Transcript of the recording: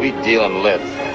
We deal in lead.